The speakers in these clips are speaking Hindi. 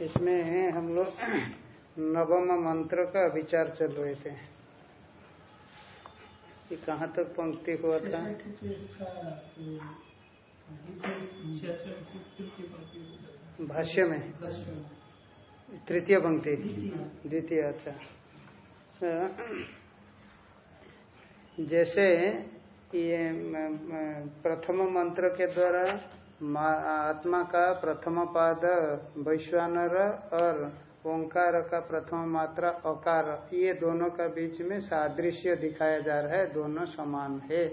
इसमें हम लोग नवम मंत्र का विचार चल रहे थे। कि कहाँ तक तो पंक्ति हुआ था भाष्य में? तृतीय पंक्ति? द्वितीय। अच्छा। जैसे ये प्रथम मंत्र के द्वारा आत्मा का प्रथम पाद वैश्वानर और ओंकार का प्रथम मात्रा अकार, ये दोनों का बीच में सादृश्य दिखाया जा रहा है, दोनों समान है।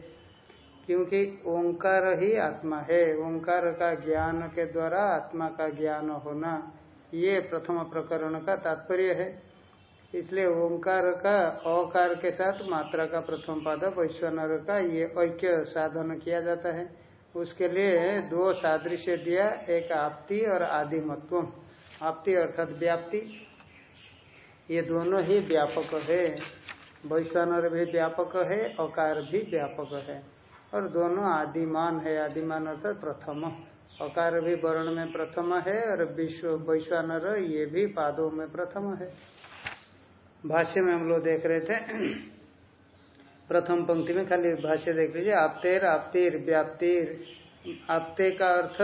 क्योंकि ओंकार ही आत्मा है, ओंकार का ज्ञान के द्वारा आत्मा का ज्ञान होना, ये प्रथम प्रकरण का तात्पर्य है। इसलिए ओंकार का, अकार के साथ मात्रा का प्रथम पाद, वैश्वनर का ये ऐक्य साधन किया जाता है। उसके लिए दो सादृश्य दिया, एक आपति और आदिमत्व। आपति अर्थात व्याप्ति। ये दोनों ही व्यापक है। वैश्वानर भी व्यापक है, अकार भी व्यापक है। और दोनों आदिमान है। आदिमान अर्थात प्रथम। अकार भी वर्ण में प्रथम है और विश्व वैश्वानर ये भी पादों में प्रथम है। भाष्य में हम लोग देख रहे थे, प्रथम पंक्ति में खाली भाष्य देख लीजिए, आपतेर, आपतिर, व्याप्तिर। आपते का अर्थ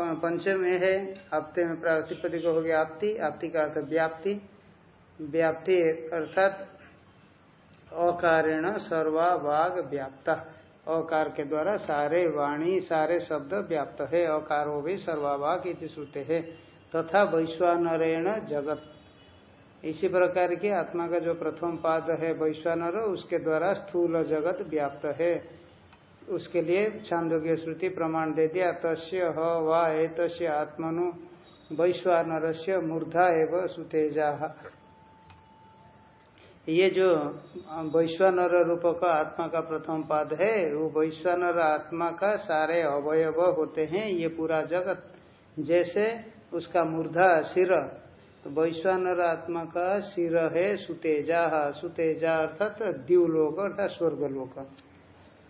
पंचम में है, आपते में प्रातिपदिक हो गया आपति आपति का अर्थ व्याप्ति। व्याप्ति अर्थात अकारेण सर्वा वाग व्याप्ता। अकार के द्वारा सारे वाणी, सारे शब्द व्याप्त है, अकारो भी सर्वाभाग इति श्रुते है। तथा वैश्वानरेण जगत। इसी प्रकार की आत्मा का जो प्रथम पाद है वैश्वानर, उसके द्वारा स्थूल जगत व्याप्त है। उसके लिए छांदोग्य श्रुति प्रमाण दे दिया, तस्य ह वा एतस्य आत्मनु वैश्वानर से मूर्धा एवं सुतेजा। ये जो वैश्वानर रूप का आत्मा का प्रथम पाद है, वो वैश्वानर आत्मा का सारे अवयव होते हैं, ये पूरा जगत। जैसे उसका मूर्धा सिर तो वैश्वानर आत्मा का सिर है सुतेजा सुतेजा अर्थात तो द्यूलोक अर्थात स्वर्गलोक।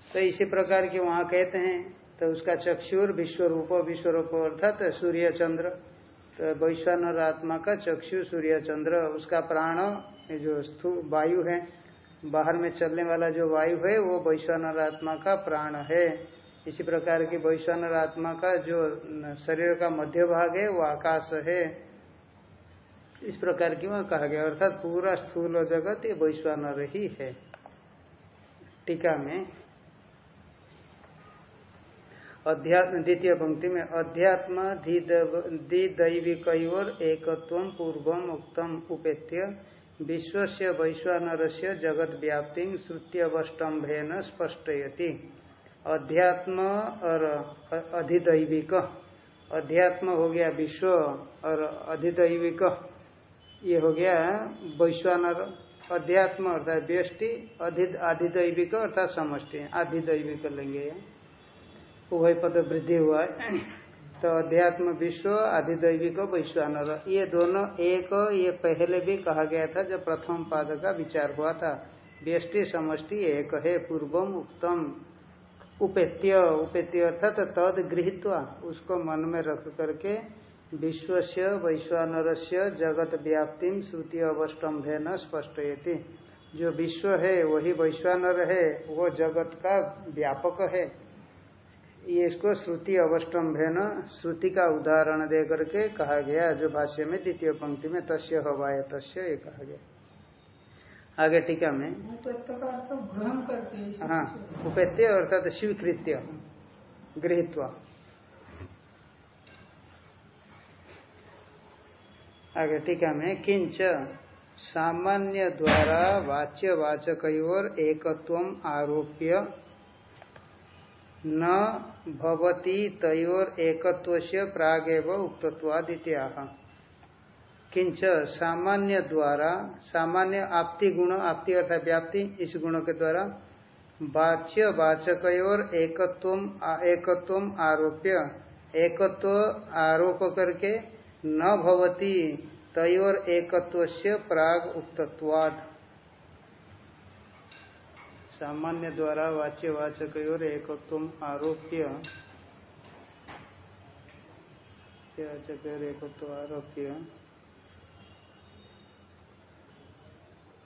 तो इसी प्रकार के वहाँ कहते हैं तो उसका चक्षुर विश्व रूप विश्व रूप अर्थात सूर्य चंद्र तो वैश्वानर आत्मा का चक्षु सूर्य चंद्र उसका प्राण जो स्थू, वायु है, बाहर में चलने वाला जो वायु है, वो वैश्वानर आत्मा का प्राण है। इसी प्रकार की वैश्वानर आत्मा का जो शरीर का मध्य भाग है, वो आकाश है। इस प्रकार की वह कहा गया? अर्थात पूरा स्थूल जगत ये वैश्वानर ही है। टीका में अध्यात्म, द्वितीय पंक्ति में अध्यात्म दैविक एकत्व पूर्वम उक्तम उपेत्य विश्व से वैश्वानर से जगत व्याप्ति श्रुत्यवष्टम्भेन स्पष्टयति। अध्यात्म और अधिदैविक। अध्यात्म हो गया विश्व और अधिदैविक। ये हो गया वैश्वानर, अध्यात्म अर्थात व्यष्टि आधिदैविक अर्थात समष्टि। आधिदैविक लेंगे। उभय पद वृद्धि हुआ। तो अध्यात्म, विश्व आधिदैविक वैश्वानर। ये दोनों एक, ये पहले भी कहा गया था जब प्रथम पाद का विचार हुआ था। व्यष्टि, समष्टि एक है, पूर्वम उत्तम उपेत्य उपेत्य अर्थात तद गृहित्वा, उसको मन में रख करके विश्व से वैश्वानर से जगत व्याप्ति श्रुति अवस्टम्भे न स्पष्ट जो विश्व है वही वैश्वानर है वो जगत का व्यापक है। ये इसको श्रुति अवस्टम्भ न श्रुति का उदाहरण दे करके कहा गया जो भाष्य में द्वितीय पंक्ति में तस्य हवाय तस्य ये कहा गया। आगे टीका में। हाँ उपेत्य अर्थात स्वीकृत्य गृहित्वा। आगे टीका में, किंच, सामान्य द्वारा वाच्य वाचक एकत्व आरोप्य न भवती तयोर एकत्व प्रागेव उक्तत्वादित्या किंच, सामान्य द्वारा, सामान्य आपति गुण, आपति अर्थात व्याप्ति, इस गुण के द्वारा वाच्य वाचक एकत्व एकत्व आरोप्य, एकत्व आरोप करके न भवती तयोर एकत्व प्राग उक्तत्वाद। सामान्य द्वारा वाच्य वाचक और एकत्व आरोप्य एकत्व आरोप्य,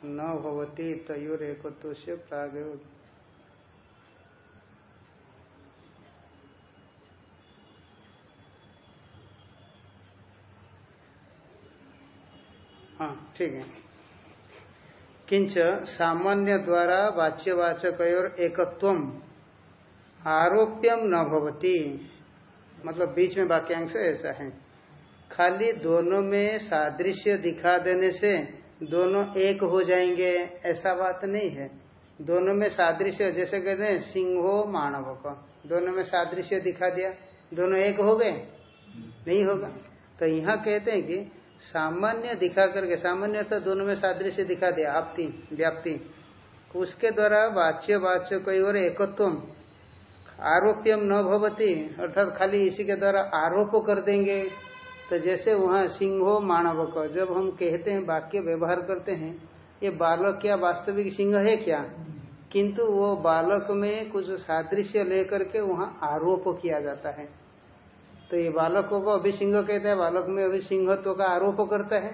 न भवती तयोर एकत्व प्राग हाँ ठीक है। किंच सामान्य द्वारा वाच्यवाचक और एकत्व आरोप्यम न भवती। मतलब बीच में वाक्यांश ऐसा है। खाली दोनों में सादृश्य दिखा देने से दोनों एक हो जाएँगे, ऐसा बात नहीं है। दोनों में सादृश्य, जैसे कहते हैं, सिंहो मानव का। दोनों में सादृश्य दिखा दिया, दोनों एक हो गए? नहीं होगा। तो यहाँ कहते हैं कि सामान्य दिखा करके, सामान्य अर्थात दोनों में सादृश्य दिखा दिया, आपती, व्याप्ति। उसके द्वारा वाच्य वाच्य कोई और एकत्व आरोप्यम न भवती, अर्थात खाली इसी के द्वारा आरोप कर देंगे। तो जैसे वहाँ सिंहो मानव जब हम कहते हैं, वाक्य व्यवहार करते हैं, ये बालक क्या वास्तविक सिंह है क्या? किंतु वो बालक में कुछ सादृश्य लेकर के वहाँ आरोप किया जाता है। तो ये बालकों को अभी सिंह कहते हैं, बालक में अभी सिंहत्व का आरोप करता है।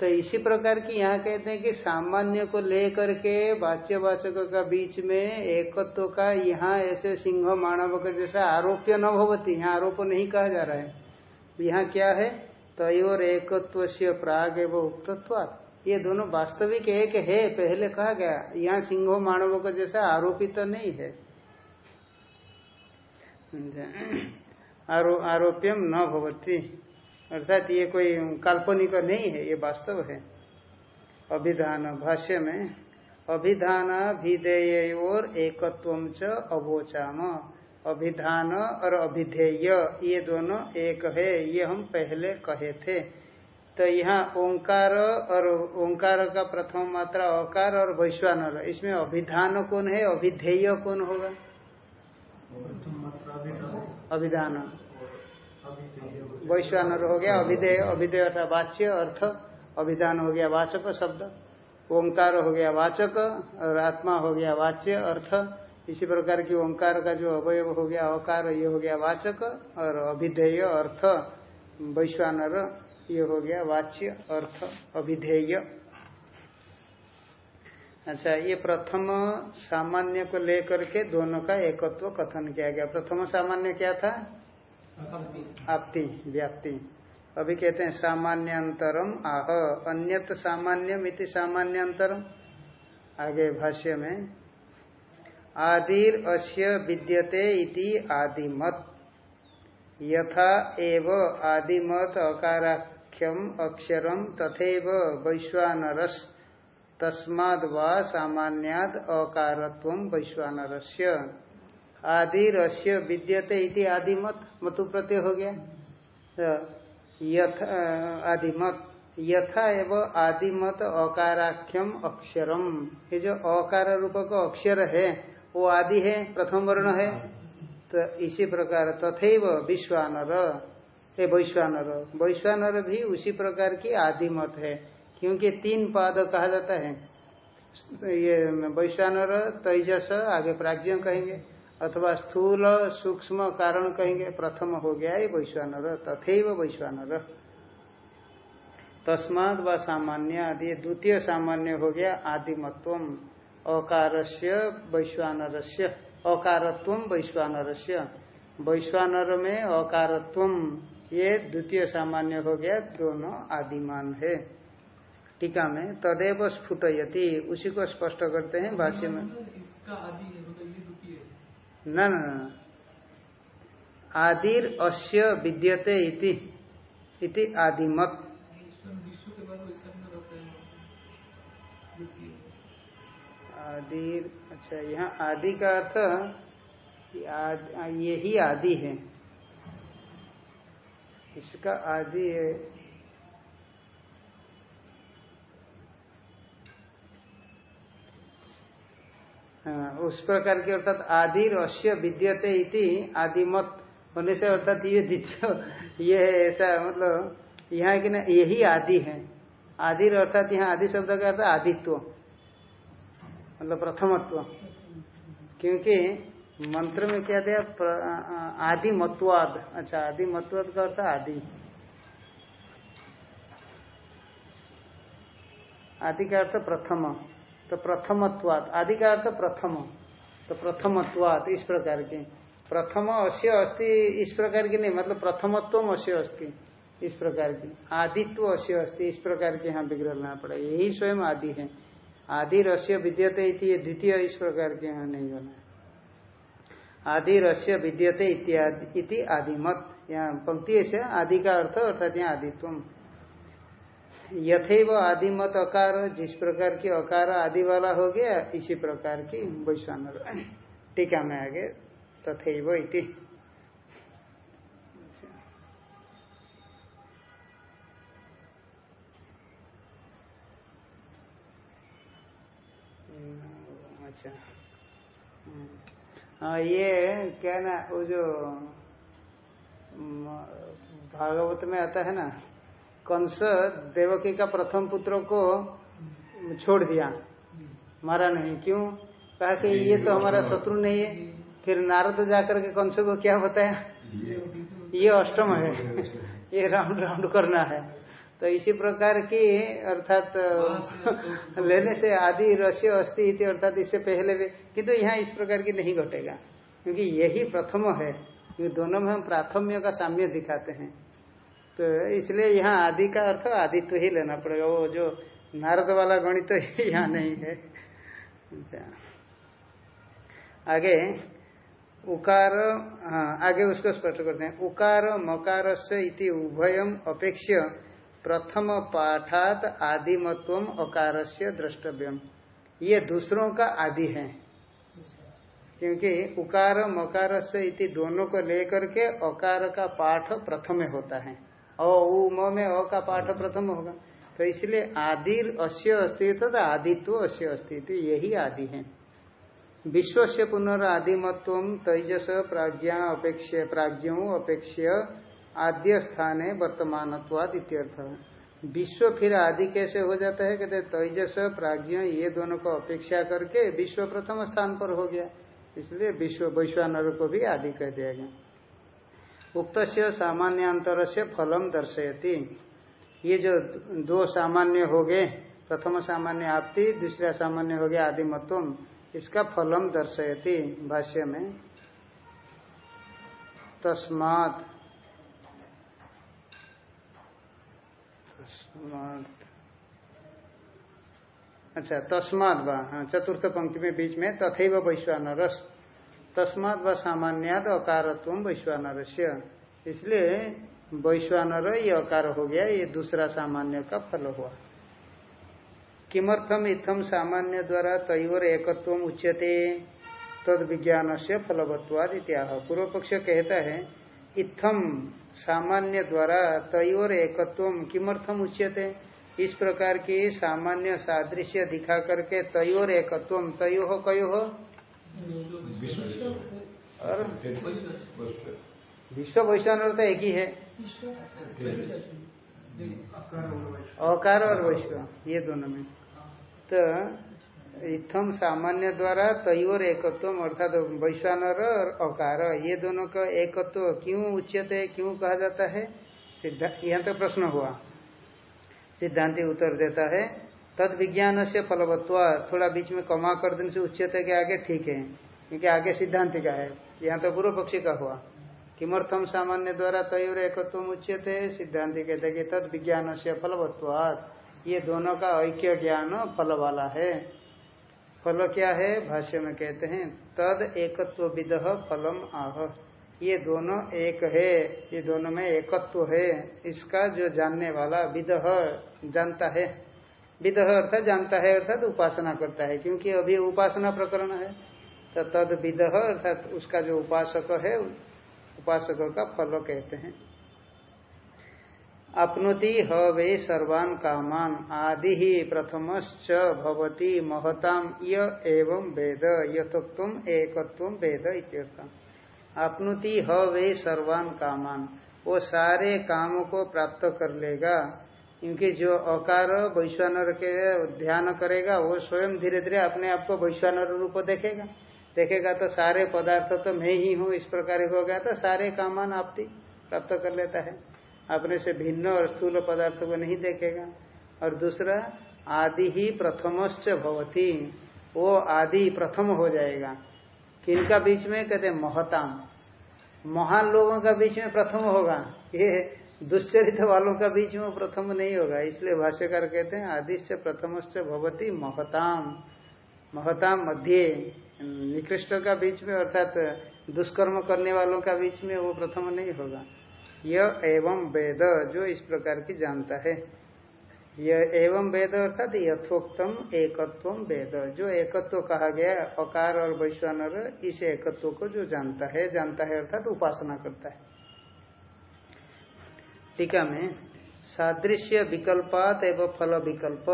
तो इसी प्रकार की यहाँ कहते हैं कि सामान्य को लेकर के वाच्यवाचक का बीच में एकत्व का यहाँ ऐसे सिंह मानव का जैसा आरोप्य न होती यहाँ आरोप नहीं कहा जा रहा है। यहाँ क्या है? तयोर एकत्व से प्राग एवं उक्तत्व ये दोनों वास्तविक एक है, पहले कहा गया। यहाँ सिंह मानव का जैसा आरोपित तो नहीं है। आरो, आरोप्यम न भवती। अर्थात ये कोई काल्पनिक नहीं है ये वास्तव है। अभिधान भाष्य में अभिधान अभिधेय और एकत्व च अवोचाम। अभिधान और अभिधेय ये दोनों एक है ये हम पहले कहे थे। तो यहाँ ओंकार और ओंकार का प्रथम मात्रा अकार और वैश्वानर। इसमें अभिधान कौन है अभिधेय कौन होगा? अभिधान वैश्वानर हो गया, अभिधेय अभिधेय अर्थात वाच्य अर्थ, अभिधान हो गया वाचक शब्द, ओंकार हो गया वाचक, और आत्मा हो गया वाच्य अर्थ। इसी प्रकार की ओंकार का जो अवयव हो गया अकार ये हो गया वाचक, और अभिधेय अर्थ, वैश्वानर, ये हो गया वाच्य अर्थ, अभिधेय। अच्छा ये प्रथम सामान्य को लेकर के दोनों का एकत्व कथन किया गया। प्रथम सामान्य क्या था? आपति। व्याप्ति। अभी कहते हैं सामान्यंतरम आह अन्यत सामान्य मिति सामान्यंतरम। आगे भाष्य में आदिर अस्य विद्यते इति आदिमत। यथा एव आदिमत अकाराख्यम अक्षरम तथैव वैश्वानरस। तस्माद व अकारत्व वैश्वानरस्य। आदिरस्य विद्यते इति आदिमत मतु प्रत्यय हो गया। तो आदिमत। यथा एवं आदिमत अकाराख्यम अक्षरम। ये जो अकार रूप का अक्षर है, वो आदि है, प्रथम वर्ण है। तो इसी प्रकार तथैव विश्वानर। ये वैश्वानर। वैश्वानर भी उसी प्रकार की आदिमत है। क्योंकि तीन पाद कहा जाता है। ये वैश्वानर तेजस, आगे प्राज्ञ कहेंगे, अथवा स्थूल, सूक्ष्म कारण कहेंगे, प्रथम हो गया ये वैश्वानर तथैव वैश्वानर तस्माद व सामान्य आदि, द्वितीय सामान्य हो गया आदिमत्व अकार से वैश्वानर से अकारत्व वैश्वानर से वैश्वानर में अकारत्व ये द्वितीय सामान्य हो गया, दोनों आदिमान है। टीका में तदेव स्फुटयति। उसी को स्पष्ट करते हैं भाष्य में। न न आदिर अस्य विद्यते इति। इति आदिमत। आदि अच्छा यहाँ आदि का अर्थ यही आदि है इसका आदि उस प्रकार के अर्थात आदि अश्य विद्यते इति, आदिमत होने से अर्थात ये द्वितीय, ये ऐसा मतलब यहाँ की ना, यही आदि है। आदि अर्थात यहाँ आदि शब्द का अर्थ आदित्व मतलब प्रथमत्व। क्योंकि मंत्र में क्या दिया आदि मतवाद अच्छा आदि मतवाद का अर्थ आदि। आदि का अर्थ प्रथम। तो प्रथमत्वाद आदि का अर्थ प्रथम। तो प्रथमत्वाद इस प्रकार के। प्रथम अश्य अस्थि इस प्रकार की नहीं मतलब प्रथमत्व अश्य अस्थि इस प्रकार की। आदित्व अश्य अस्थि इस प्रकार के यहाँ विग्रह लेना पड़ा। यही स्वयं आदि है। आदि रस्य विद्यते द्वितीय इस प्रकार के यहाँ नहीं होना आदि रस्य विद्यते इत्यादि आदिमत। यहाँ पंक्ति से आदि का अर्थ अर्थात यहाँ आदित्व यथेव आदिमत अकार, जिस प्रकार की अकार आदि वाला हो गया, इसी प्रकार की वैश्वान टीका में आगे, तथैव इति। अच्छा। हाँ ये क्या ना, वो जो भागवत में आता है ना कंस देवकी का प्रथम पुत्र को छोड़ दिया। मारा नहीं। क्यों? कहा कि ये तो हमारा शत्रु नहीं है। फिर नारद जाकर के कंस को क्या बताया? ये अष्टम है। ये राउंड राउंड करना है। तो इसी प्रकार की, अर्थात, लेने से आदि रस्य अस्थि इति, अर्थात इससे पहले भी। किंतु तो यहाँ इस प्रकार की नहीं घटेगा। क्योंकि यही प्रथम है। क्योंकि दोनों में हम प्राथम्य का साम्य दिखाते हैं। तो इसलिए यहाँ आदि का अर्थ आदित्व ही लेना पड़ेगा। वो जो नारद वाला गणित तो यहाँ नहीं है। अच्छा। आगे, उकार हाँ आगे उसको स्पष्ट करते हैं। उकार मकार से इति उभयम प्रथम पाठात आदिमत्व अकार से द्रष्टव्यम। ये दूसरों का आदि है। क्योंकि उकार मकार से इति दोनों को लेकर के अकार का पाठ प्रथम होता है। और म, में, अ का पाठ प्रथम होगा। तो इसलिए आदि अश्य अस्तित्व तो आदित्व अश्य अस्तित्व यही आदि है। विश्व से पुनरादिमत्व तेजस प्राज्ञा अपेक्ष प्राज्ञों अपेक्ष आद्य स्थान है वर्तमान विश्व फिर आदि कैसे हो जाता है? कहते तेजस, प्राज्ञ, ये दोनों को अपेक्षा करके विश्व प्रथम स्थान पर हो गया। इसलिए विश्व वैश्वानर को भी आदि कह दिया गया। उक्त सामान्यांतर से फलम दर्शयती। ये जो दो सामान्य हो गए, प्रथम सामान्य आपती, दूसरा सामान्य हो गया आदिमत्व, इसका फलम दर्शयती भाष्य में। तस्मात। अच्छा तस्माद व हाँ चतुर्थ पंक्ति में बीच में तथैव वैश्वानरस। तस्माद व सामान्याद अकारत्व वैश्वानर इसलिए वैश्वानर ये अकार हो गया, ये दूसरा सामान्य का फल हुआ। किमर्थम इथम सामान्य द्वारा तयोर एकत्व उच्यते? तद विज्ञान से फलवत्वाद इत्याह। पूर्व पक्ष कहता है इथम सामान्य द्वारा तयोर एकत्व किमर्थम उच्यते? इस प्रकार की सामान्य सादृश्य दिखा करके तयोर एकत्व तयो हो कयो हो और विश्व वैश्वान तो एक ही है। अकार और वैश्व ये दोनों में। तो इथम सामान्य द्वारा तयोर एकत्व अर्थात वैश्वानर और अकार, ये दोनों का एकत्व क्यों उच्यते क्यों कहा जाता है? सिद्धांत यहाँ तो प्रश्न हुआ। सिद्धांति उत्तर देता है तद विज्ञान से फलवत्व थोड़ा बीच में कमा कर देने से उच्चते के आगे ठीक है, क्योंकि आगे सिद्धांति का है? यहाँ तो पूर्व पक्षी का हुआ। किमर्थम सामान्य द्वारा तयोर एकत्व उच्यते सिद्धांति कहते कि तद विज्ञान से ये दोनों का ऐक्य ज्ञान फल वाला है। फल क्या है? भाष्य में कहते हैं, तद एकत्व विद फलम आह। ये दोनों एक है, ये दोनों में एकत्व है। इसका जो जानने वाला विद जानता है। विद अर्थात जानता है, अर्थात उपासना करता है, क्योंकि अभी उपासना प्रकरण है। तो तद विद अर्थात उसका जो उपासक है, उपासक का फल कहते हैं। अपनोति ह सर्वान कामान, आदि ही प्रथमश्च भवती महताम, य एवं वेद, यथोक्तम एकत्व वेद इत्यर्थम। अपनुति ह वे सर्वान कामान, वो सारे कामों को प्राप्त कर लेगा क्योंकि जो अकार वैश्वानर के ध्यान करेगा, वो स्वयं धीरे धीरे अपने आप को वैश्वानर रूप देखेगा। देखेगा तो सारे पदार्थ तो मैं ही हूँ, इस प्रकार हो गया तो सारे कामान आपती प्राप्त कर लेता है। अपने से भिन्न और स्थूल पदार्थ को नहीं देखेगा। और दूसरा, आदि ही प्रथमश्च भवती, वो आदि प्रथम हो जाएगा। किनका बीच में? कहते महताम। महान लोगों का बीच में प्रथम होगा। ये दुश्चरित वालों का बीच में प्रथम नहीं होगा, इसलिए भाष्यकार कहते हैं आदिश्च प्रथमश्च भवती महताम। महताम मध्य निकृष्ट का बीच में, अर्थात दुष्कर्म करने वालों का बीच में वो प्रथम नहीं होगा। यह एवं वेद, जो इस प्रकार की जानता है। यह एवं वेद अर्थात यथोक्तम एकत्व वेद। जो एकत्व कहा गया, अकार और वैश्वानर, इस एकत्व को जो जानता है जानता है अर्थात उपासना करता है। टीका में सादृश्य विकल्पात एवं फल विकल्प।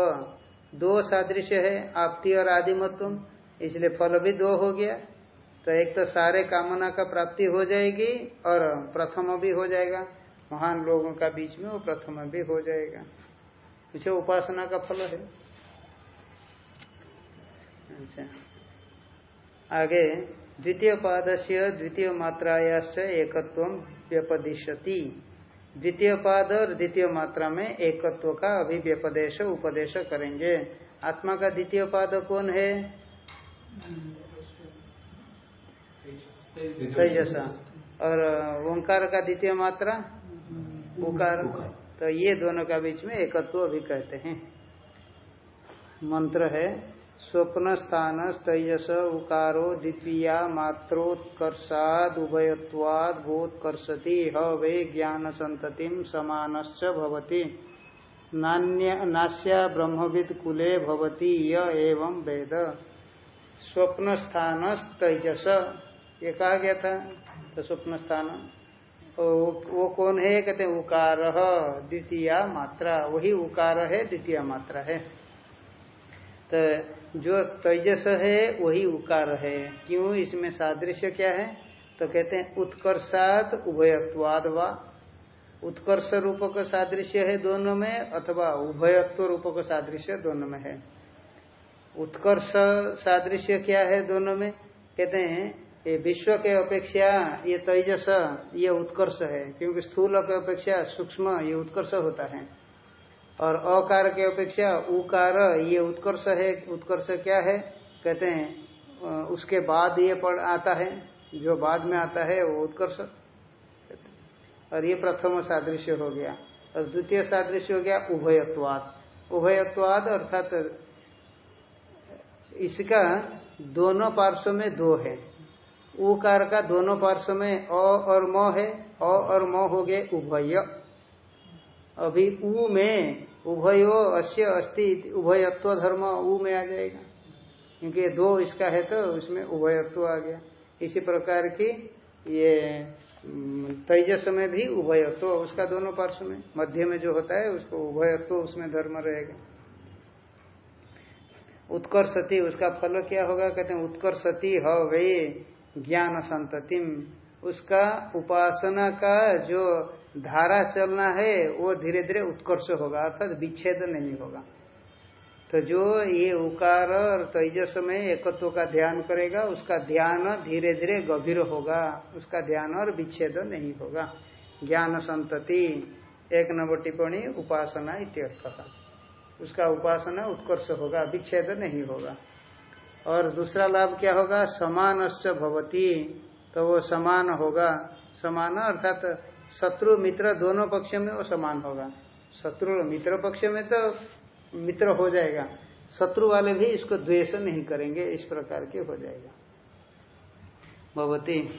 दो सादृश्य है, आपती और आदिमत्व। इसलिए फल भी दो हो गया। तो एक तो सारे कामना का प्राप्ति हो जाएगी और प्रथम भी हो जाएगा। महान लोगों का बीच में वो प्रथम भी हो जाएगा। इसे उपासना का फल है। अच्छा। आगे, द्वितीय पाद से द्वितीय मात्रायाश्च एकत्व व्यपदिशति द्वितीय पाद और द्वितीय मात्रा में एकत्व का अभी व्यपदेश उपदेश करेंगे। आत्मा का द्वितीय पाद कौन है? तेजसा। और ओंकार का द्वितीय मात्रा? उकार। तो ये दोनों का बीच में एकत्व अभी कहते हैं। मंत्र है। स्वप्न स्थान तेजस उकारो द्वितीया मात्रोत्कर्षाद उभयत्वाद बोत्कर्षति ह ज्ञान संतति समानश्च नास्या ब्रह्मविद कुले भवति य एवं वेद। स्वप्न स्थान तेजस ये कहा गया था? तो स्वप्न स्थान वो कौन है? कहते उकार, द्वितीय मात्रा। वही उकार है, द्वितीय मात्रा है। तो जो तेजस है, वही उकार है। क्यों? इसमें सादृश्य क्या है? तो कहते हैं, उत्कर्षात उभयत्वाद वा। उत्कर्ष रूप का सादृश्य है दोनों में, अथवा उभयत्व रूप का सादृश्य दोनों में है। उत्कर्ष सादृश्य क्या है दोनों में? कहते हैं, ये विश्व के अपेक्षा, ये तेजस, ये उत्कर्ष है। क्योंकि स्थूल के अपेक्षा सूक्ष्म, ये उत्कर्ष होता है। और अकार के अपेक्षा उकार, ये उत्कर्ष है, उत्कर्ष क्या है? कहते हैं उसके बाद ये पढ़ आता है, जो बाद में आता है, वो उत्कर्ष। और ये प्रथम सादृश्य हो गया। और द्वितीय सादृश्य हो गया उभयत्वाद उभयत्वाद अर्थात इसका दोनों पार्श्व में दो है। उकार का दोनों पार्श्व में अ और म है। अ और म हो गए उभय। अभी उ में उभयो अश्य अस्ति उभयत्व धर्म उ में आ जाएगा। क्योंकि दो इसका है तो उसमें उभयत्व आ गया। इसी प्रकार की ये तेजस में भी उभयत्व, उसका दोनों पार्श्व में, मध्य में जो होता है उसको उभयत्व उसमें धर्म रहेगा। उत्कर्षति, उसका फल क्या होगा? कहते हैं, उत्कर्षति ह ज्ञान संततिम। उसका उपासना का जो धारा चलना है, वो धीरे धीरे उत्कर्ष होगा, अर्थात विच्छेद नहीं होगा। तो जो ये उकार और तेजस में एकत्व का ध्यान करेगा, उसका ध्यान धीरे धीरे गंभीर होगा, उसका ध्यान और विच्छेद नहीं होगा। ज्ञान संतति, एक नंबर टिप्पणी, उपासना इत्यर्थ उसका उपासना उत्कर्ष होगा, विच्छेद नहीं होगा। और दूसरा लाभ क्या होगा? समानश्च भवती। तो वो समान होगा। समान अर्थात शत्रु, मित्र दोनों पक्ष में वो समान होगा। शत्रु मित्र पक्ष में तो मित्र हो जाएगा। शत्रु वाले भी इसको द्वेष नहीं करेंगे, इस प्रकार के हो जाएगा। भवती,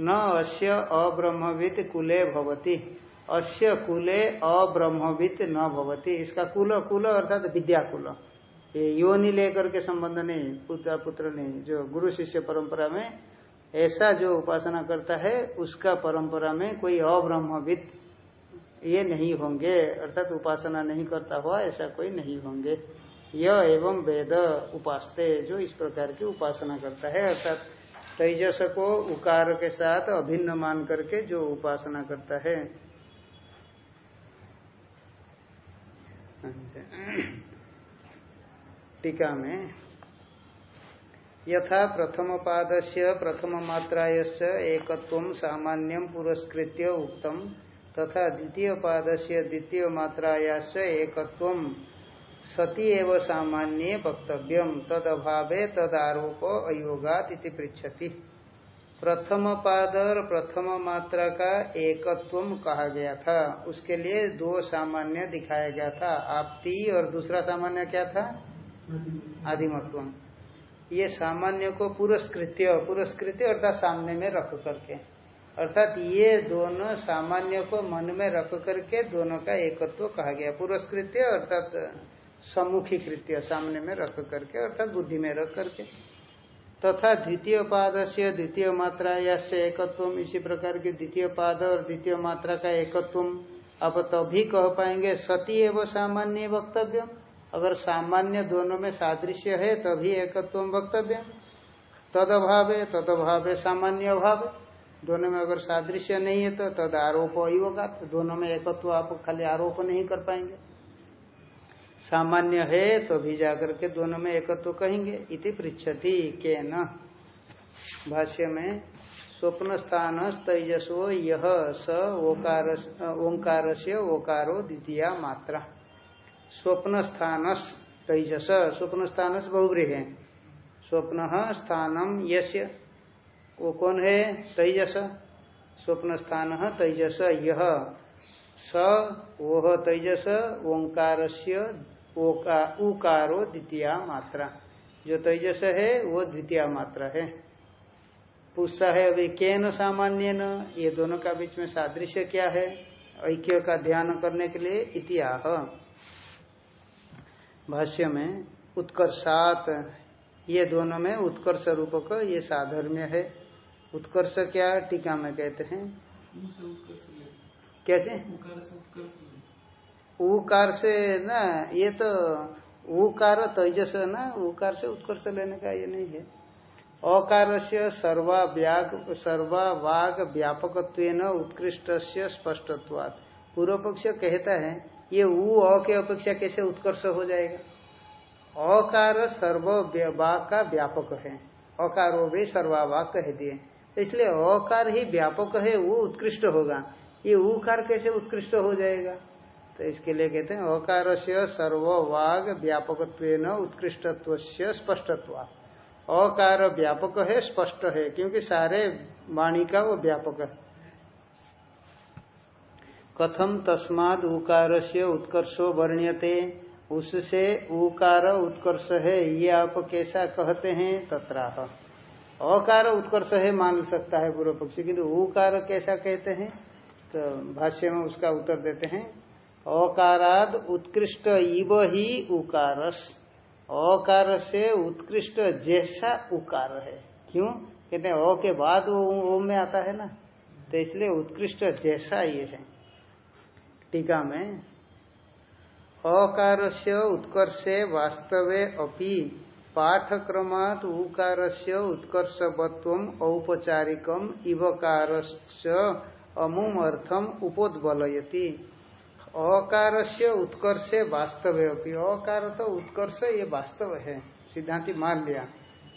न अश्य अब्रह्मविद कुले भवती। अश्य कुले अब्रह्मविद न भवती। इसका कुल कुल अर्थात विद्या कुल। ये योनि लेकर के संबंध नहीं, पुत्र पुत्र नहीं, जो गुरु शिष्य परंपरा में ऐसा जो उपासना करता है, उसका परंपरा में कोई अब्रह्मविद ये नहीं होंगे, अर्थात उपासना नहीं करता हुआ ऐसा कोई नहीं होंगे। यह एवं वेद उपासते, जो इस प्रकार की उपासना करता है, अर्थात तेजस को उकार के साथ अभिन्न मान करके जो उपासना करता है। टीका में यथा प्रथम पाद से प्रथम मात्राय एकत्व सामान्यम पुरस्कृत्य उक्तम तथा द्वितीय पाद से द्वितीय मात्रायास एकत्व सती एव सामान्य वक्तव्यम तद अभावे तद आरोप अयोगात पृछति प्रथम पाद और प्रथम मात्रा का एकत्व कहा गया था, उसके लिए दो सामान्य दिखाया गया था, आपती और दूसरा सामान्य क्या था? आदिमत्व। ये सामान्य को पुरस्कृत्य पुरस्कृत्य अर्थात सामने में रख करके। अर्थात ये दोनों सामान्य को मन में रख करके दोनों का एकत्व कहा गया। पुरस्कृत्य अर्थात सम्मुखी कृत्य सामने में रख करके अर्थात बुद्धि में रख करके। तथा द्वितीय पाद से द्वितीय मात्रा या से एकत्व इसी प्रकार के द्वितीय पाद और द्वितीय मात्रा का एकत्व अब तभी कह पाएँगे, सती एवं सामान्य वक्तव्य अगर सामान्य दोनों में सादृश्य है, तभी एकत्व वक्तव्य। तद अभाव है तद अभाव है सामान्य अभाव। दोनों में अगर सादृश्य नहीं है तो तद आरोप होगा। तो दोनों में एकत्व आप खाली आरोप नहीं कर पाएँगे। सामान्य है तो भी जाकर के दोनों में एकत्व कहेंगे। इति पृछति के न भाष्य में स्वप्न स्थान तेजसो यह स ओंकार से ओकारो द्वितीय मात्रा। स्वप्न स्थानस तेजस। स्वप्न स्थानस बहुब्री है। स्वप्न स्थानम यश्य वो कौन है? तेजस। स्वप्न स्थान तेजस यह स, वो तेजस ओंकार से उकारो द्वितीय मात्रा। जो तेजस है, वो द्वितीय मात्रा है। पूछता है, अभी केन सामान्य न ये दोनों का बीच में सादृश्य क्या है? ऐक्य का ध्यान करने के लिए इतिहास। भाष्य में उत्कर्षात ये दोनों में उत्कर्ष रूपक ये साधर्म्य है। उत्कर्ष क्या टीका में कहते हैं। कैसे उकार से ना ये तो उकार तेजस ना उकार से उत्कर्ष लेने का ये नहीं है। अकार से सर्वा व्याग सर्वा वाग व्यापक उत्कृष्ट से स्पष्टत्वाद पूर्व पक्ष कहता है ये ऊ अ के अपेक्षा कैसे उत्कर्ष हो जाएगा? अकार सर्व वाग का व्यापक है। अकारो भी सर्वावाग कह दिए। इसलिए अकार ही व्यापक है वो उत्कृष्ट होगा। ये उकार कैसे उत्कृष्ट हो जाएगा? तो इसके लिए कहते हैं अकार से सर्ववाग व्यापक उत्कृष्टत्व से स्पष्टत्व। अकार व्यापक है, स्पष्ट है, क्योंकि सारे वाणी का वो व्यापक है। कथम तस्माद उकार से उत्कर्षो वर्ण्यते? उससे उकार उत्कर्ष है, ये आप कैसा कहते हैं? तत्राह। अकार उत्कर्ष है मान सकता है पूर्व पक्षी, किंतु उकार कैसा कहते हैं? तो भाष्य में उसका उत्तर देते हैं। अकाराद उत्कृष्ट इव ही उकारस। अकार से उत्कृष्ट जैसा उकार है। क्यों? कहते हैं, अ के बाद वो ओम में आता है ना? तो इसलिए उत्कृष्ट जैसा ये है। टीका में अकार से उत्कर्षे वास्तवे अपि पाठक्रमात उकार से उत्कर्षवत्व औपचारिकम इवकार अमुम अर्थम उपोदबलयति। अकार से उत्कर्ष वास्तव अकार तो उत्कर्ष ये वास्तव है, सिद्धांति मान लिया।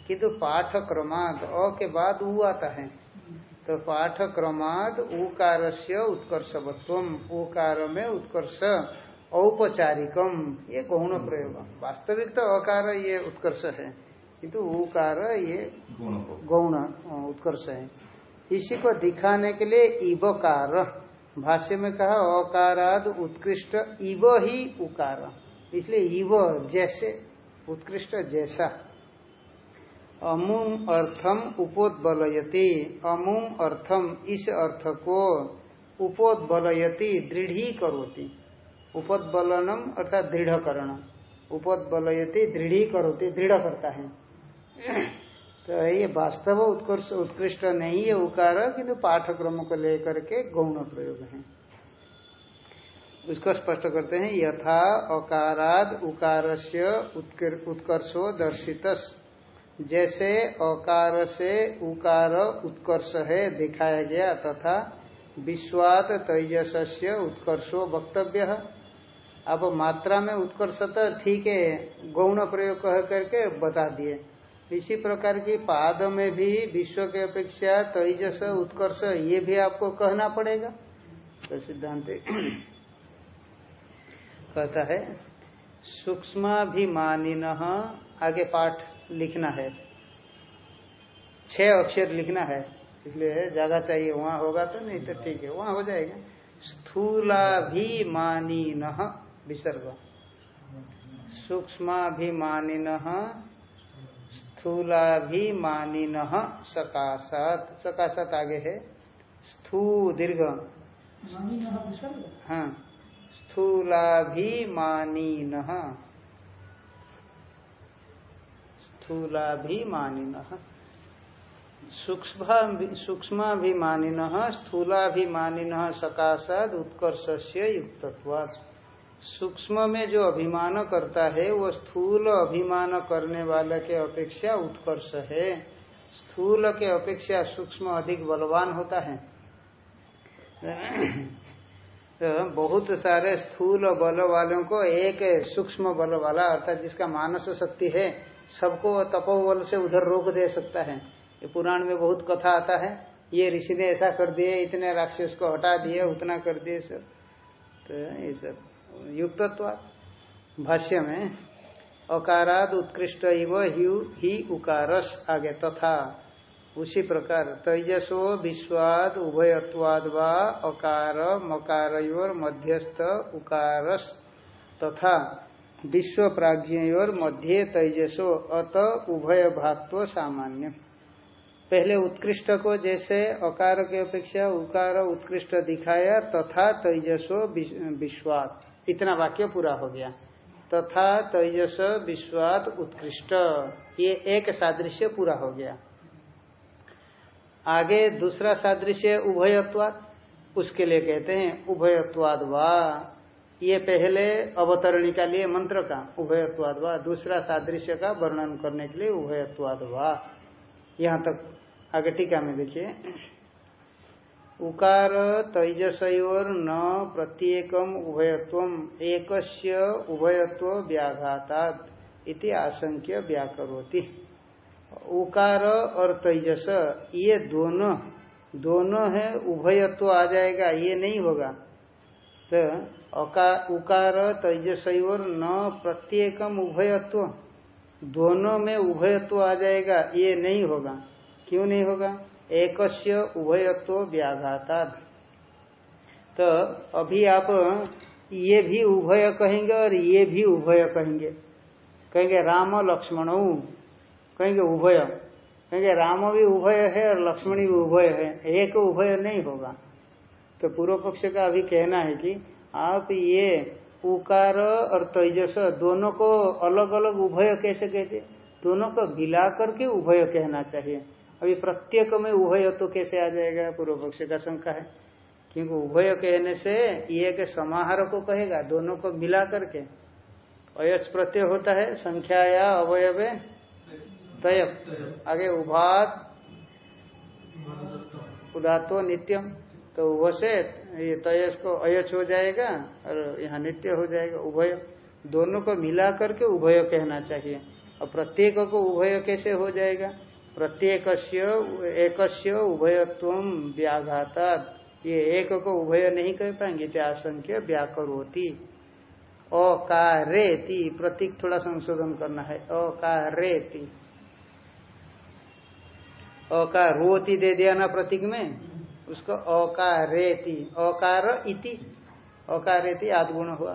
किंतु पाठक्रमाद अ के बाद उ आता है। तो पाठक्रमाद उकार से उत्कर्षवत्व उकार में उत्कर्ष औपचारिकम ये गौण प्रयोग। वास्तविक तो अकार ये उत्कर्ष है किंतु उकार ये गौण उत्कर्ष है। इसी को दिखाने के लिए इबकार भाष्य में कहा अकाराद उत्कृष्ट इव ही उकार। इसलिए इव जैसे उत्कृष्ट जैसा। अमुम अर्थम उपोदबलयति। अमुम अर्थम इस अर्थ को उपोदबलयति दृढ़ी करोती उपदबलनम अर्थात दृढ़करण उपदबलयति दृढ़ी करोती दृढ़ करता है। तो ये वास्तव उत्कर्ष उत्कृष्ट नहीं है उकार, किंतु पाठक्रम को लेकर के गौण प्रयोग है। उसको स्पष्ट करते हैं, यथा अकाराद उकार से उत्कर्षो दर्शित जैसे अकार से उकार उत्कर्ष है दिखाया गया तथा विश्वात तेजस उत्कर्षो वक्तव्य। अब मात्रा में उत्कर्ष तो ठीक है, गौण प्रयोग कह करके बता दिए। इसी प्रकार की पाद में भी विश्व के अपेक्षा तेजस, उत्कर्ष, ये भी आपको कहना पड़ेगा। तो सिद्धांत कहता है सूक्ष्माभिमानिन आगे पाठ लिखना है। छह अक्षर लिखना है इसलिए जगह चाहिए वहाँ होगा तो नहीं तो ठीक है वहाँ हो जाएगा। स्थूलाभिमानिन विसर्ग। सूक्ष्माभिमानिन स्थूलाभिमानिन सकाशत। सकाशत आगे है। स्थू दीर्घ। हाँ। स्थूलाभिमानिन। स्थूलाभिमानिन। सूक्ष्माभिमानिन, स्थूलाभिमानिन सकाशाद उत्कर्ष से युक्तत्वात्। सूक्ष्म में जो अभिमान करता है, वो स्थूल अभिमान करने वाले के अपेक्षा उत्कर्ष है। स्थूल के अपेक्षा सूक्ष्म अधिक बलवान होता है। तो बहुत सारे स्थूल बल वालों को एक सूक्ष्म बल वाला, अर्थात जिसका मानस शक्ति है, सबको तपोबल से उधर रोक दे सकता है। ये पुराण में बहुत कथा आता है। ये ऋषि ने ऐसा कर दिए, इतने राक्षस को हटा दिए, उतना कर दिए सब तो ये सब। युक्तत्व। भाष्य में, अकाराद उत्कृष्ट इव ही उकारस आगे तथा उसी प्रकार तेजसो, विश्वाद, उभयत्वाद व, अकार, मकार मध्यस्थ, उकारस, तथा विश्व प्राज्ञ मध्य तेजसो, अत, उभय भात्व सामान्य। पहले उत्कृष्ट को जैसे अकार के अपेक्षा उकार उत्कृष्ट दिखाया, तथा तेजसो विश्वात इतना वाक्य पूरा हो गया। तथा तेजस विश्वात उत्कृष्ट। ये एक सादृश्य पूरा हो गया। आगे दूसरा सादृश्य उभयत्वाद उसके लिए कहते हैं उभयत्वाद वा ये पहले अवतरणी का लिए मंत्र का उभयत्वाद वा दूसरा सादृश्य का वर्णन करने के लिए उभयत्वाद वा यहाँ तक, आगे टीका में देखिए। उकार तैजसोर न प्रत्येकम उभयत्व एक उभयत्व व्याघाता आशंक्य व्याकरोति। उकार और तेजस, ये दोनों दोनों है, उभयत्व आ जाएगा, ये नहीं होगा। तो उकार तेजसोर न प्रत्येकम उभयत्व, दोनों में उभयत्व आ जाएगा, ये नहीं होगा। क्यों नहीं होगा? एकस्य उभयत्व व्याघाता तो अभी आप ये भी उभय कहेंगे और ये भी उभय कहेंगे। कहेंगे, राम लक्ष्मण कहेंगे उभय। कहेंगे राम भी उभय है और लक्ष्मणी भी उभय है, एक उभय नहीं होगा। तो पूर्व पक्ष का अभी कहना है कि आप ये उकार और तेजस दोनों को अलग अलग उभय कैसे कहते? दोनों को मिला करके उभय कहना चाहिए। अभी प्रत्येक में उभय तो कैसे आ जाएगा? पूर्व पक्ष का शंका है। क्योंकि उभय कहने से ये के समाहार को कहेगा, दोनों को मिला करके। अयच प्रत्यय होता है संख्या या अवयव तय आगे उभात। उदात्व नित्यम। तो वह से ये तयस को अयच हो जाएगा और यहाँ नित्य हो जाएगा उभय। दोनों को मिला करके उभय कहना चाहिए। और प्रत्येक को उभय कैसे हो जाएगा? प्रत्येक एक उभयत्व व्याघाता ये एक को उभय नहीं कह पाएँगे तो आशंक्य व्याकरोती। अकारेति प्रतीक थोड़ा संशोधन करना है। अकारेति। अकार रोती दे दिया ना प्रतीक में, उसको अकारेति अकार इति अकारेति आदगुण हुआ।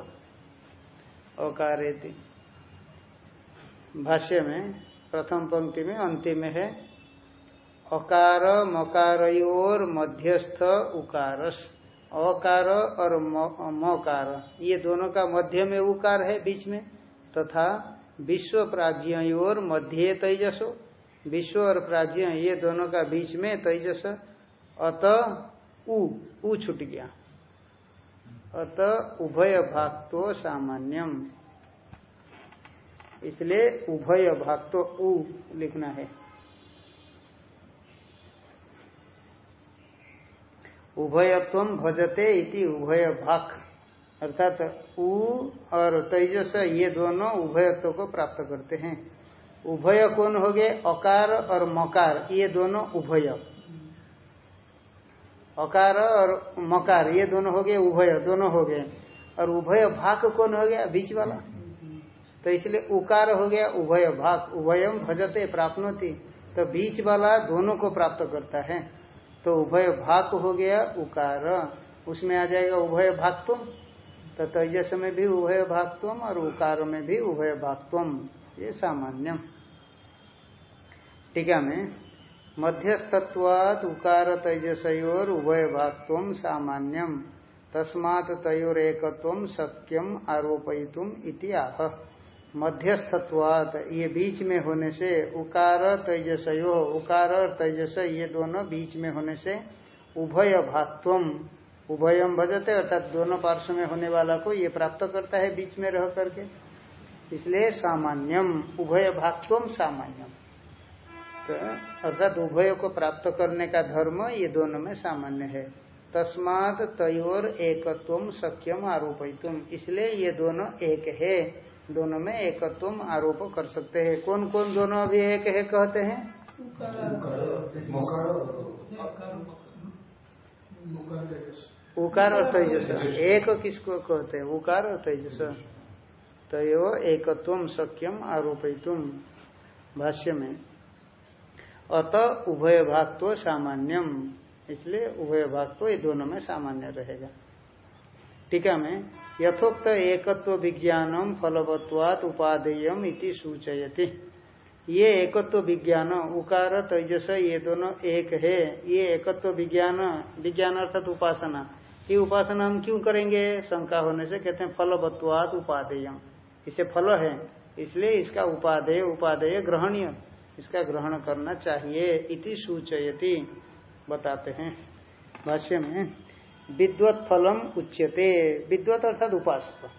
अकारेति भाष्य में, प्रथम पंक्ति में, अंतिम है, अकार, मकार मध्यस्थ, उकारस। अकार और मकार, ये दोनों का मध्य में उकार है बीच में, तथा विश्व प्राज्ञोर मध्य तेजसो। विश्व और प्राज्ञ ये दोनों का बीच में तेजस अत उ उ छूट गया। अत उभय भाग तो सामान्यम। इसलिए उभय भाग तो उ लिखना है। उभयत्व भजते इति उभय भाग अर्थात उ और तेजस, ये दोनों उभयत्व को प्राप्त करते हैं। उभय कौन हो गए? अकार और मकार। ये दोनों उभय। अकार और मकार, ये दोनों हो गए उभय, दोनों हो गए। और उभय भाग कौन हो गया? बीच वाला। तो इसलिए उकार हो गया, उभय भाग। उभयम भजते, प्राप्नोति। तो बीच वाला दोनों को प्राप्त करता है। तो उभय भाग हो गया, उकार। उसमें आ जाएगा उभय भागत्म तो तेजस में भी उभय भागत्म और उकार में भी उभय भागत्म ये सामान्य टीका में मध्यस्थत्वाद उकार तेजसोर भागत्व सामान्यम, तस्मात एकत्व शक्यम आरोपितुम इति आह। मध्यस्थत्वात ये बीच में होने से उकार तेजसयो उकार और तेजस ये दोनों बीच में होने से उभय भागत्वम उभयम भजते अर्थात दोनों पार्श्व में होने वाला को ये प्राप्त करता है बीच में रह करके। इसलिए सामान्यम उभय भागत्वम सामान्यम। तो अर्थात उभय को प्राप्त करने का धर्म ये दोनों में सामान्य है। तस्मात तयोर एकत्व सक्यम आरोपितुम। इसलिए ये दोनों एक है। दोनों में एकत्व आरोप कर सकते हैं। कौन कौन दोनों अभी एक है कहते हैं? उकार और तेजस। एक किसको कहते हैं? उकार और तेजस। तयो एकत्व सक्यम आरोपितुम भाष्य में अत उभय भाग तो सामान्यम। इसलिए उभय भाग तो ये दोनों में सामान्य रहेगा। टीका में यथोक्त एकत्व विज्ञानम फलवत्वात उपादेयम इति सूचयति। ये एकत्व विज्ञान, उकार, तेजस, ये दोनों एक है। ये एकत्व विज्ञान विज्ञान अर्थात उपासना। ये उपासना हम क्यों करेंगे? शंका होने से कहते हैं फलवत्वात उपादेयम। इसे फल है। इसलिए इसका उपादेय उपादेय ग्रहणीय। इसका ग्रहण करना चाहिए, इति सूचयति। बताते हैं भाष्य में, विद्वत फलम उच्यते। विद्वत अर्थात उपासक।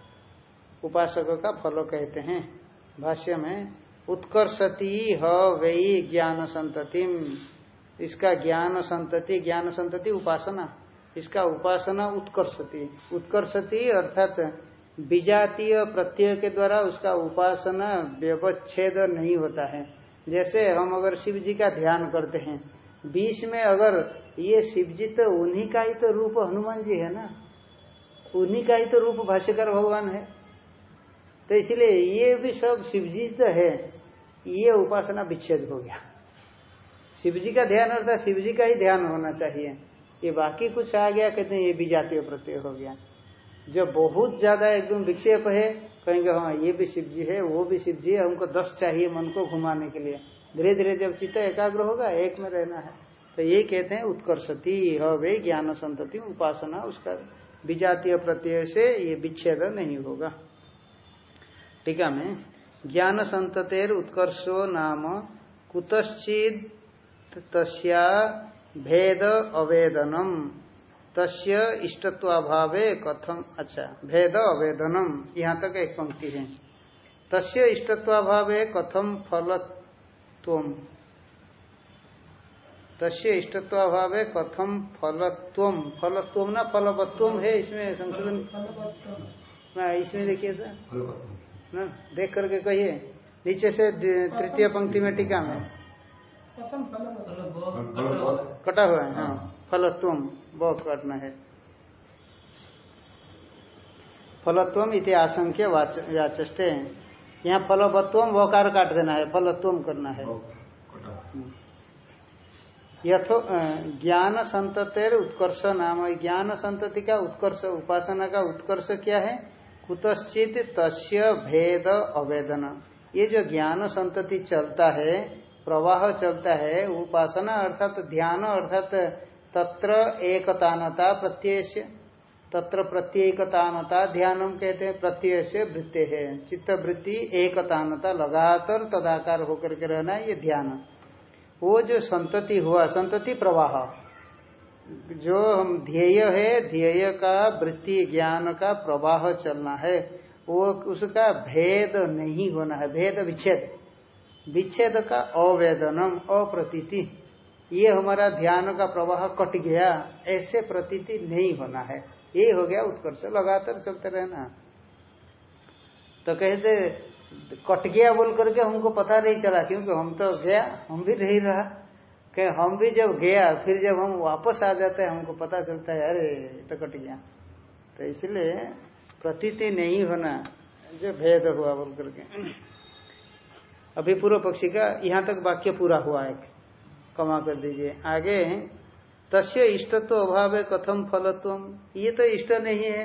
उपासक का फल कहते हैं। भाष्य में, उत्कर्षति ह वही ज्ञान संततिम। इसका ज्ञान संतति ज्ञान संतति उपासना। इसका उपासना उत्कर्षति। उत्कर्षति अर्थात विजातीय प्रत्यय के द्वारा उसका उपासना व्यवच्छेद नहीं होता है। जैसे हम अगर शिव जी का ध्यान करते हैं, बीच में अगर ये शिव जी तो उन्हीं का ही तो रूप हनुमान जी है ना? उन्हीं का ही तो रूप भाष्यकर भगवान है। तो इसलिए ये भी सब शिव जी तो है, ये उपासना विच्छेद हो गया। शिव जी का ध्यान अर्थात शिव जी का ही ध्यान होना चाहिए। ये बाकी कुछ आ गया, कहते हैं ये भी जातीय प्रत्यय हो गया। जो बहुत ज़्यादा एकदम विक्षेप है, कहेंगे हाँ ये भी शिव जी है, वो भी शिव जी है, हमको दस चाहिए मन को घुमाने के लिए। धीरे धीरे जब चित्त एकाग्र होगा, एक में रहना है। तो ये कहते हैं, उत्कर्षति वे ज्ञान संतति उपासना उसका विजातीय प्रत्यय से ये विच्छेद नहीं होगा। टीका में ज्ञान संततेर उत्कर्षो नाम कुतश्चित तस्या भेद अवेदनम। तस्य इष्टत्वाभावे कथम अच्छा भेद अवेदनम यहाँ तक एक पंक्ति है। तस्य इष्टत्वाभावे कथम फलत्व तस्य इष्टत्वाभावे कथम फलत्व फलत्व ना फलवत्व है इसमें संशोधन। इसमें देखिए ना देख करके कहिए। नीचे से तृतीय पंक्ति में टीका में। कटा हुआ है हाँ। फलत्वम बहुत काटना है। फलत्वम इति आशंक्य व्याचे यहाँ फलवत्वम वकार काट देना है फलत्वम करना है। यथो ज्ञान संततेर उत्कर्ष नाम ज्ञान संतति का उत्कर्ष उपासना का उत्कर्ष क्या है? कुतश्चित तस्य भेद अवेदन। ये जो ज्ञान संतति चलता है प्रवाह चलता है उपासना अर्थात ध्यान अर्थात तत्र एकतानता प्रत्यय तत्र प्रत्येकतानता ध्यानम कहते हैं प्रत्यय से वृत्ति। है चित्त वृत्ति एकतानता लगातार तदाकार होकर के रहना, ये ध्यान। वो जो संतति हुआ, संतति प्रवाह, जो हम ध्येय है, ध्येय का वृत्ति, ज्ञान का प्रवाह चलना है, वो उसका भेद नहीं होना है, भेद विच्छेद। विच्छेद का अवेदनम, अप्रतीति। ये हमारा ध्यान का प्रवाह कट गया, ऐसे प्रतीति नहीं होना है। ये हो गया उत्कर्ष, लगातार चलते रहना। तो कहते, कट गया बोल करके हमको पता नहीं चला, क्योंकि हम तो गया, हम भी नहीं रहा। कह हम भी जब गया, फिर जब हम वापस आ जाते हैं, हमको पता चलता है, अरे तो कट गया। तो इसलिए प्रतीति नहीं होना, जो भेद हुआ बोल करके। अभी पूर्व पक्षी का, यहाँ तक वाक्य पूरा हुआ है। कमा कर दीजिए। आगे, तस्य इष्टत्व अभाव है कथम फलत्व? ये तो इष्ट नहीं है।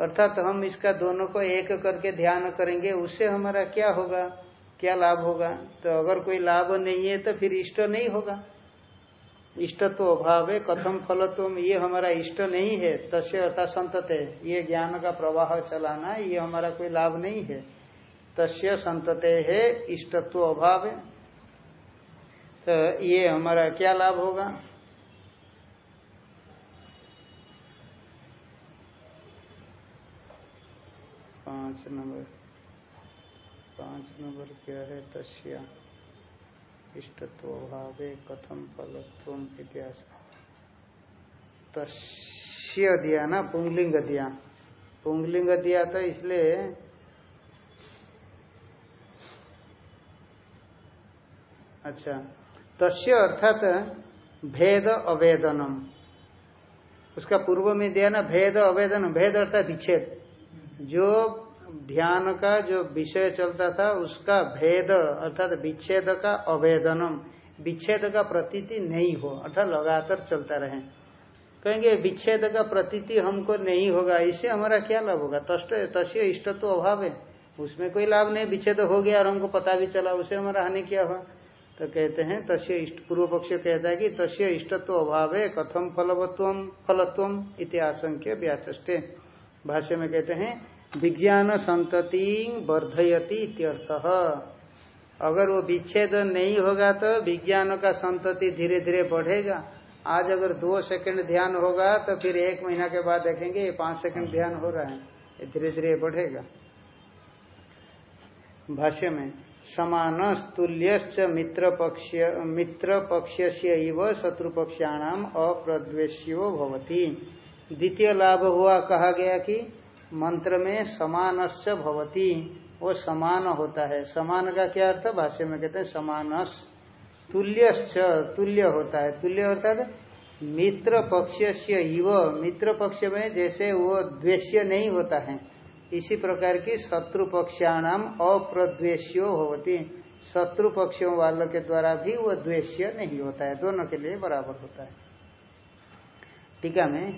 अर्थात तो हम इसका दोनों को एक करके ध्यान करेंगे, उससे हमारा क्या होगा? क्या लाभ होगा? तो अगर कोई लाभ नहीं है तो फिर इष्ट नहीं होगा। इष्टत्व अभाव है कथम फलत्व? ये हमारा इष्ट नहीं है। तस्य अर्थात संतते। ये ज्ञान का प्रवाह चलाना, ये हमारा कोई लाभ नहीं है। तस्य संतते है इष्टत्व अभाव। है तो ये हमारा क्या लाभ होगा? पाँच नंबर पाँच नंबर क्या है? तस्या, इष्टत्व भावे कथम फलत्व इतिहास। तस्य दिया ना, पुंगलिंग दिया। पुंगलिंग दिया तो इसलिए अच्छा तस्य अर्थात भेद अवेदनम। उसका पूर्व में दिया ना भेद अवेदन, भेद अर्थात विच्छेद। जो ध्यान का, जो विषय चलता था, उसका भेद अर्थात विच्छेद का अवेदनम। विच्छेद का प्रतीति नहीं हो, अर्थात लगातार चलता रहे। कहेंगे, विच्छेद का प्रतीति हमको नहीं होगा, इससे हमारा क्या लाभ होगा? तस्ट तस्य इष्ट तो अभाव है। उसमें कोई लाभ नहीं, विच्छेद हो गया और हमको पता भी चला, उसे हमारा हानि क्या हुआ? तो कहते हैं, तस्य इष्ट, पूर्व पक्ष कहता है कि तस्य इष्टत्व अभाव है कथम फलवत्व, फलत्व इतिहासंख्य व्याचे भाष्य में कहते हैं, विज्ञान संतति वर्धयती इत्यर्थ। अगर वो विच्छेद नहीं होगा तो विज्ञान का संतति धीरे धीरे बढ़ेगा। आज अगर दो सेकंड ध्यान होगा तो फिर एक महीना के बाद देखेंगे ये पाँच सेकंड ध्यान हो रहा है धीरे धीरे बढ़ेगा। भाष्य में समान तुल्य मित्र पक्ष मित्र पक्ष से शत्रु अप्रद्वेश्यो भवती। द्वितीय लाभ हुआ कहा गया कि मंत्र में समानस्य भवती, वो समान होता है। समान का क्या अर्थ? भाष्य में कहते हैं समानस तुल्य तुल्य होता है। तुल्य अर्थात मित्र पक्ष से युव मित्र पक्ष में जैसे वो द्वेश्य नहीं होता है। इसी प्रकार की शत्रु पक्षाणाम अप्रद्वेश्यो होती शत्रु पक्षों वालों के द्वारा भी वो द्वेश्य नहीं होता है, दोनों के लिए बराबर होता है। टीका में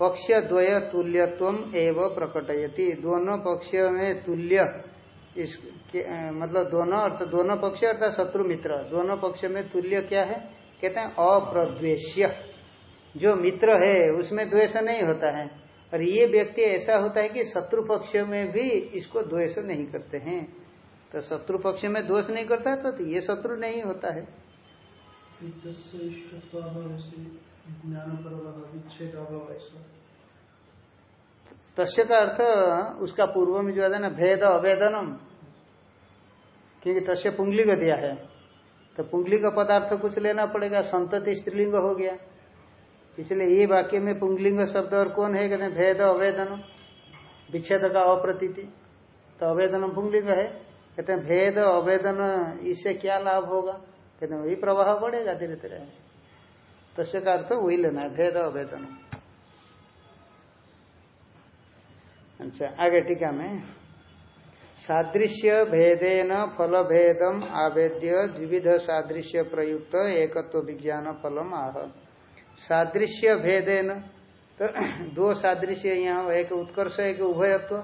पक्ष द्वय तुल्यत्व एवं प्रकटयति। दोनों पक्ष में तुल्य इस मतलब दोनों अर्थ, दोनों पक्ष अर्थात शत्रु मित्र, दोनों पक्ष में तुल्य क्या है? कहते हैं अप्रद्वेश्य जो मित्र है, उसमें द्वेष नहीं होता है। और ये व्यक्ति ऐसा होता है कि शत्रु पक्ष में भी इसको द्वेष नहीं करते हैं। तो शत्रु पक्ष में दोष नहीं करता तो ये शत्रु नहीं होता है। तस्य का अर्थ उसका पूर्व में जो है ना भेद अवेदनम। क्योंकि तस्य पुंगली को दिया है। तो पुंगली का पदार्थ कुछ लेना पड़ेगा संतति स्त्रीलिंग हो गया। इसलिए ये वाक्य में पुंगलिंग शब्द और कौन है? कहते भेद अवेदन, विच्छेद का अप्रतीति। तो अवेदन पुंगलिंग है। कहते हैं, भेद अवेदन, इससे क्या लाभ होगा? कहते हैं, वही प्रवाह बढ़ेगा धीरे धीरे। तस्य का अर्थ वही लेना है, भेद अवेदन। अच्छा आगे टीका में। सादृश्य भेदेन फल भेदम आवेद्य, द्विविध सादृश्य प्रयुक्त एकत्व विज्ञान फलम आह। सादृश्य भेदेन। तो दो सादृश्य यहाँ, एक उत्कर्ष, एक उभयत्व।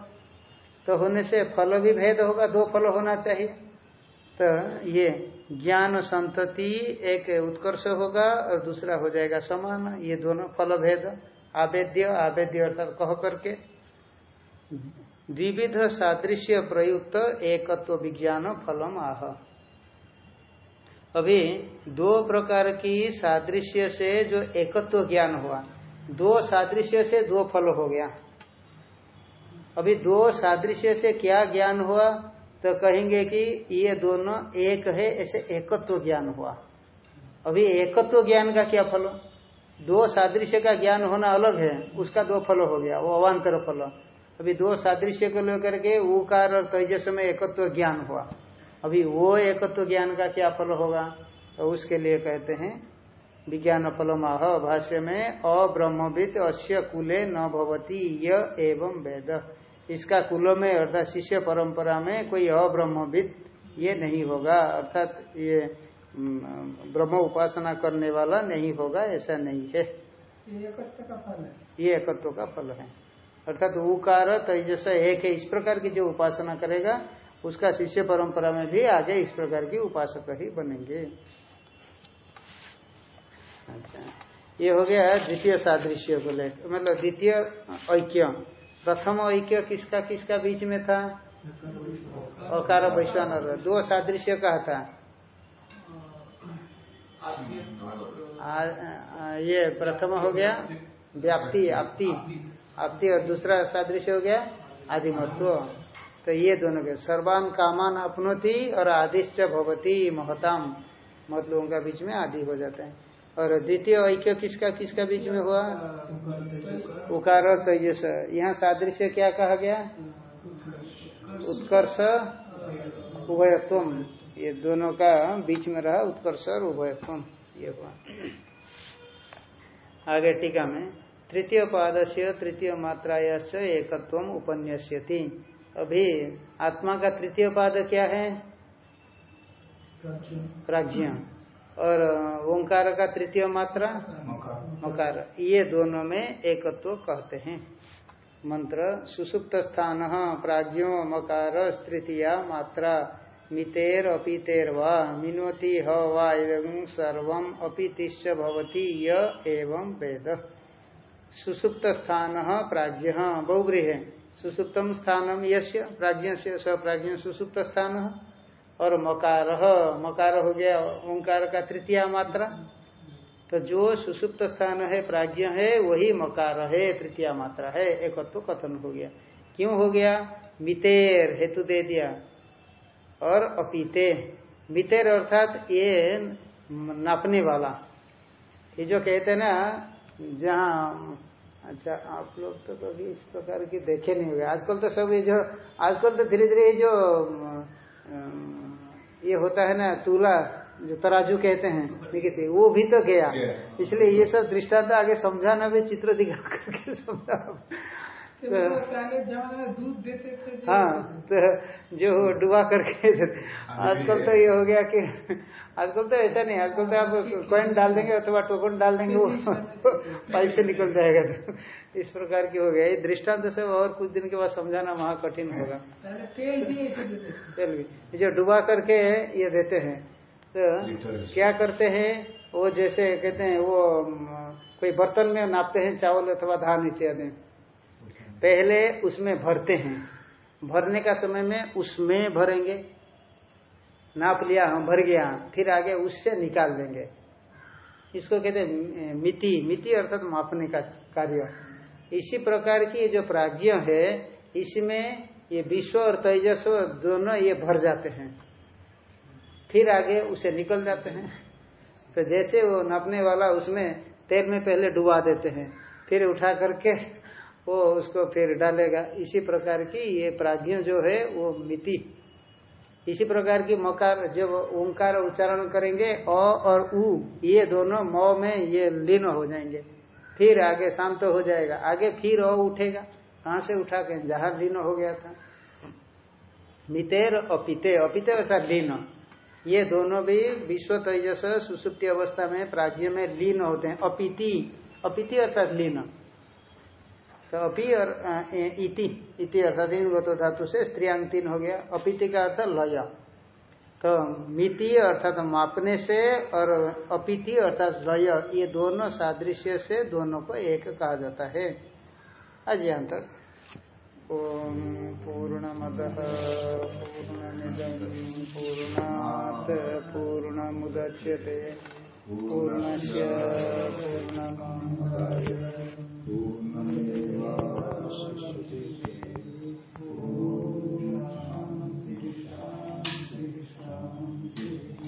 तो होने से फल भी भेद होगा, दो फल होना चाहिए। तो ये ज्ञान संतति, एक उत्कर्ष होगा और दूसरा हो जाएगा समान। ये दोनों फल भेद, आवेद्य आवेद्य अर्थात कह करके। द्विविध सादृश्य प्रयुक्त एकत्व विज्ञान फलम आह। अभी दो प्रकार की सादृश्य से जो एकत्व ज्ञान हुआ। दो सादृश्य से दो फल हो गया। अभी दो सादृश्य से क्या ज्ञान हुआ तो कहेंगे कि ये दोनों एक है, ऐसे एकत्व ज्ञान हुआ। अभी एकत्व ज्ञान का क्या फल? दो सादृश्य का ज्ञान होना अलग है, उसका दो फल हो गया, वो अवान्तर फल। अभी दो सादृश्य को लेकर के उकार और तेजस में एकत्व ज्ञान हुआ। अभी वो एकत्व ज्ञान का क्या फल होगा? तो उसके लिए कहते हैं विज्ञान फलमाह भाष्य में अब्रह्मविद अश्य कुले न भवती य एवं वेद। इसका कुल में अर्थात शिष्य परंपरा में कोई अब्रह्मविद ये नहीं होगा। अर्थात ये ब्रह्म उपासना करने वाला नहीं होगा ऐसा नहीं है। ये एकत्व का फल है। ये एकत्व का फल है। अर्थात उकार तेजस एक है। इस प्रकार की जो उपासना करेगा उसका शिष्य परंपरा में भी आगे इस प्रकार की उपासक ही बनेंगे। अच्छा। ये हो गया द्वितीय सादृश्य को ले मतलब द्वितीय ऐक्य। प्रथम ऐक्य किसका किसका बीच में था? अकार वैश्वान दो सादृश्य कहा था? आ, ये प्रथम हो गया व्याप्ति आपति। आपति और दूसरा सादृश्य हो गया आदिमत्व। तो ये दोनों के सर्वान कामान अपनोति और आदिश्च भवती महताम। मत लोगों का बीच में आदि हो जाता है। और द्वितीय ऐक्य किसका किसका बीच में हुआ? उकार और तेजस। यहाँ सादृश्य क्या कहा गया? उत्कर्ष उभयत्व ये दोनों का बीच में रहा उत्कर्ष और उभयत्व ये हुआ। आगे टीका में तृतीय पाद से तृतीय मात्राया से एकत्व उपन्यस्यति। अभी आत्मा का तृतीय पाद क्या है? प्राज्ञ और ओंकार का तृतीय मात्रा? मकार। ये दोनों में एकत्व कहते हैं। मंत्र सुसुप्त स्थान प्राज्ञो मकार तृतीया मात्रा। मितेर अपितेर वा मिनोति ह वा सर्व अपितिश्च भवती य एवं वेद। सुसुप्त स्थान प्राज्ञ बहुगृह सुसुप्तम स्थानम यश्य प्राज्ञ से स प्राज्ञ सुसुप्त स्थान। और मकार मकार हो गया, ओंकार का तृतीय मात्रा। तो जो सुसुप्त स्थान है, प्राज्ञ है, वही मकार है, तृतीय मात्रा है। एक तो कथन हो गया। क्यों हो गया? मितेर हेतु दे दिया। और अपीते। मितेर अर्थात ये नापने वाला। ये जो कहते ना, जहाँ अच्छा आप लोग तो कभी इस प्रकार की देखे नहीं होंगे। आजकल तो सब ये जो आजकल तो धीरे धीरे ये जो ये होता है ना तूला जो तराजू कहते हैं निकित वो भी तो गया। इसलिए ये सब दृष्टांत आगे समझाना भी चित्र दिखा करके समझा। दूध देते थे हाँ तो जो डुबा करके आजकल तो ये हो गया कि आजकल तो ऐसा नहीं आजकल तो आप कॉइन डाल देंगे अथवा टोकन डाल देंगे वो पाइप से निकल जाएगा तो इस प्रकार की हो गया। ये दृष्टांत से और कुछ दिन के बाद समझाना महा कठिन होगा। तेल भी ऐसे देते थे। चलिए जो डुबा करके ये देते हैं तो क्या करते हैं वो जैसे कहते हैं वो कोई बर्तन में नापते हैं चावल अथवा धान इत्यादि। पहले उसमें भरते हैं। भरने का समय में उसमें भरेंगे। नाप लिया हम भर गया, फिर आगे उससे निकाल देंगे। इसको कहते हैं मिति। मिति अर्थात मापने का कार्य। इसी प्रकार की ये जो प्राज्ञ है, इसमें ये विश्व और तेजस्व दोनों ये भर जाते हैं। फिर आगे उसे निकल जाते हैं। तो जैसे वो नापने वाला उसमें तेल में पहले डुबा देते हैं, फिर उठा करके वो उसको फिर डालेगा। इसी प्रकार की ये प्राज्ञ जो है, वो मिति। इसी प्रकार की मकार जब ओंकार उच्चारण करेंगे, अ और उ, ये दोनों म में ये लीन हो जाएँगे। फिर आगे शांत हो जाएगा। आगे फिर अ उठेगा। कहाँ से उठा के? जहाँ लीन हो गया था। मितेर अपिते। अपिते अर्थात लीन। ये दोनों भी विश्व तेजस सुसुप्ति अवस्था में प्राज्ञ में लीन होते हैं। अपिति। अपिति अर्थात लीन। तो अपि और इति इति अर्थात इन गो धातु से स्त्रियांग तीन हो गया। अपिति का अर्थ लय। तो मिति अर्थात मापने से और अपिति अर्थात लय, ये दोनों सादृश्य से दोनों को एक कहा जाता है। आज यहाँ तक। ओम पूर्णमद पूर्णमिदं पूर्णात् पूर्णमुदच्यते। पूर्णस्य पूर्ण Thank you.